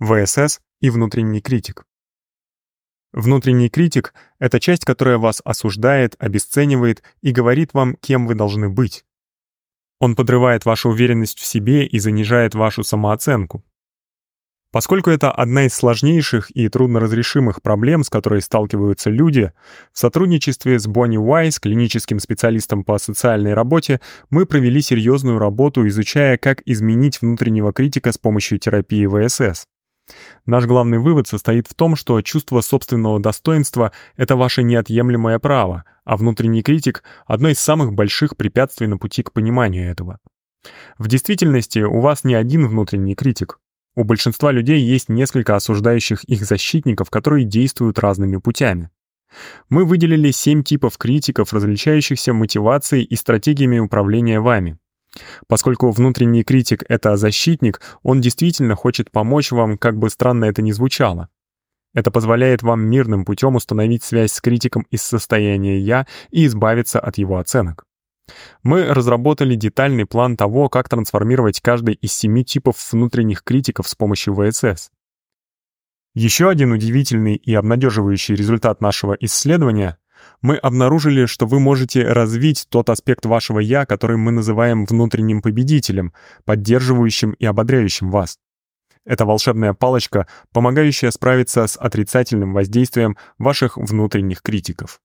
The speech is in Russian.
ВСС и внутренний критик. Внутренний критик — это часть, которая вас осуждает, обесценивает и говорит вам, кем вы должны быть. Он подрывает вашу уверенность в себе и занижает вашу самооценку. Поскольку это одна из сложнейших и трудноразрешимых проблем, с которой сталкиваются люди, в сотрудничестве с Бонни Уайс, клиническим специалистом по социальной работе, мы провели серьезную работу, изучая, как изменить внутреннего критика с помощью терапии ВСС. Наш главный вывод состоит в том, что чувство собственного достоинства — это ваше неотъемлемое право, а внутренний критик — одно из самых больших препятствий на пути к пониманию этого. В действительности у вас не один внутренний критик. У большинства людей есть несколько осуждающих их защитников, которые действуют разными путями. Мы выделили семь типов критиков, различающихся мотивацией и стратегиями управления вами. Поскольку внутренний критик — это защитник, он действительно хочет помочь вам, как бы странно это ни звучало. Это позволяет вам мирным путем установить связь с критиком из состояния «я» и избавиться от его оценок. Мы разработали детальный план того, как трансформировать каждый из семи типов внутренних критиков с помощью ВСС. Еще один удивительный и обнадеживающий результат нашего исследования мы обнаружили, что вы можете развить тот аспект вашего «я», который мы называем внутренним победителем, поддерживающим и ободряющим вас. Это волшебная палочка, помогающая справиться с отрицательным воздействием ваших внутренних критиков.